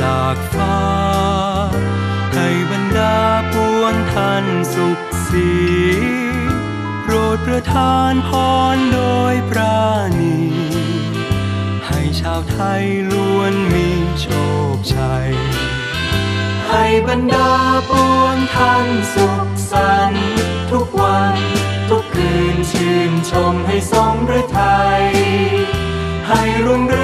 จากฟ้า ให้บรรดาปวงท่านสุขสีโปรดประทานพรโดยปราณี ให้ชาวไทยล้วนมีโชคชัย ให้บรรดาปวงท่านสุขสันต์ทุกวันทุกคืนชื่นชมให้สมฤทัยให้รุ่งเรือง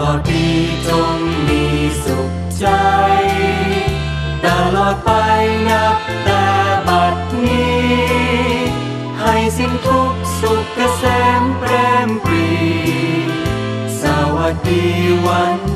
ลอดปีจงมีสุขใจ ตลอดไปนับแต่บัดนี้ ให้สิ้นทุกสุขเกษมแปรมปรี สวัสดีวัน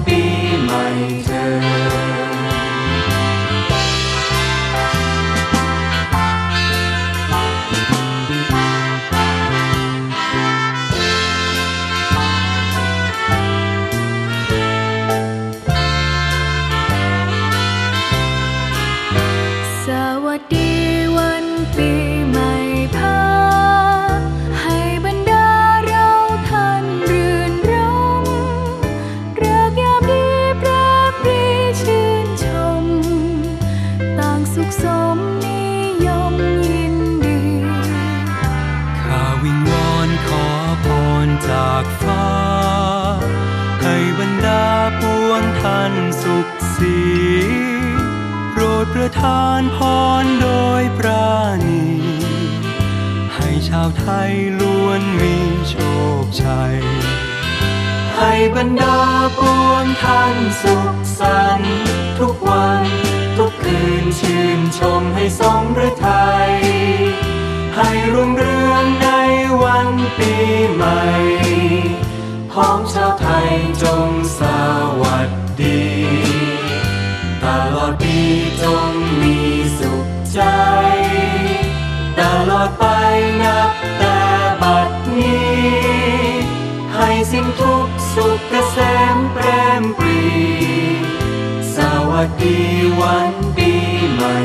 ปีใหม่พาให้บรรดาเราท่านรื่นรมเรือกยามดีแปรปรีชื่นชม ต่างสุขสมนิยมยินดี ข้าวิงวอนขอพรจากฟ้า ให้บรรดาปวงท่านสุขสีโปรดประทานพรโดยปราณาวไทยล้วนมีโชคชัย ให้บรรดาปวงท่านสุขสันต์ทุกวันทุกคืนชื่นชมให้สมฤทัย ให้รุ่งเรืองในวันปีใหม่พ้องชาวไทยจงสวัสดี กษมแปรมปรี สวัสดีวันปีใหม่